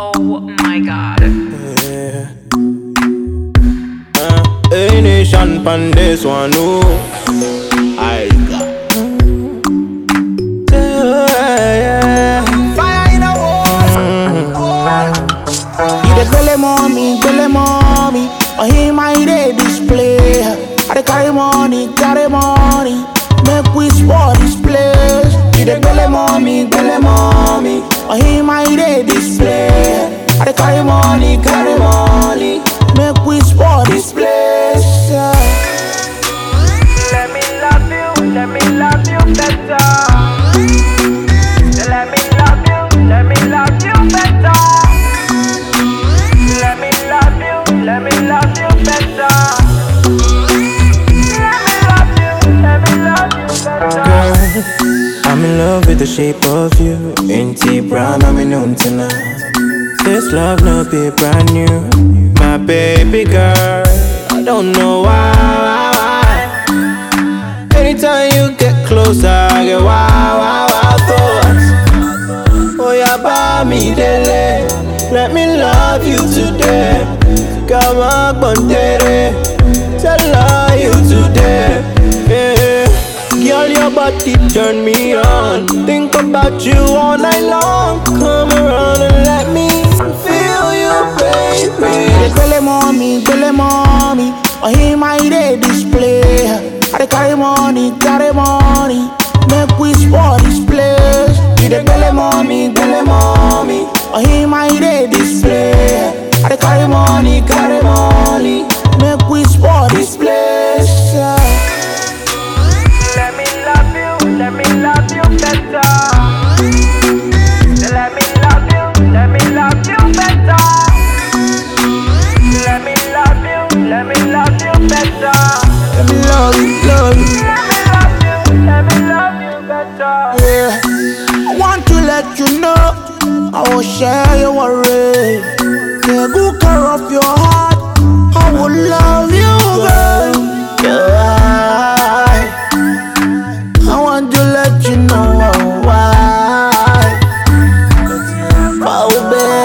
Oh my god. Yeah. Uh, a nation pan this one, oh. I got. Yeah, Fire in the wall. You the belly mommy, belly mommy. Oh, he my day display. I dey carry money, carry money. Make we sport this place. You the belly mommy, belly mommy. Oh, he my day display. I dey carry money, carry money. Make we sport this place. Let me love you, let me love you better. Let me love you, let me love you better. Let me love you, let me love you the shape of you. In T brown, I'm in on tonight. This love no be brand new. My baby girl. I don't know why, why, why. Anytime you get closer, I get wild, wild, wild thoughts. Oh, yeah, buy me daily. Let me love you today. Come on, Bondere. Your body turn me on. Think about you all night long. Come around and let me feel you, baby. gbele mommy, gbele mommy. Oh, he my day display. I carry money. Let me love you better. Let me love you, let me love you better. Let me love you, let me love you better. Let me love you, love you. Let me love you, let me love you better. Yeah. I want to let you know I will share your worry.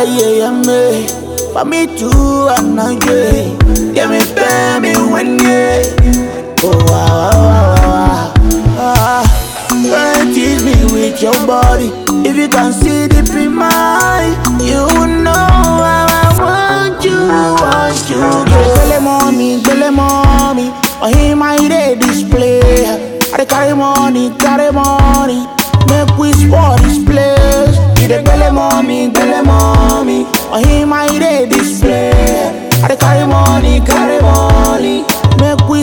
Baby, yeah, me. Too. Yeah, me, when yeah. Oh, wow, Dele mommy, dele mommy. On him I dey display. I dey carry money, carry money. Make we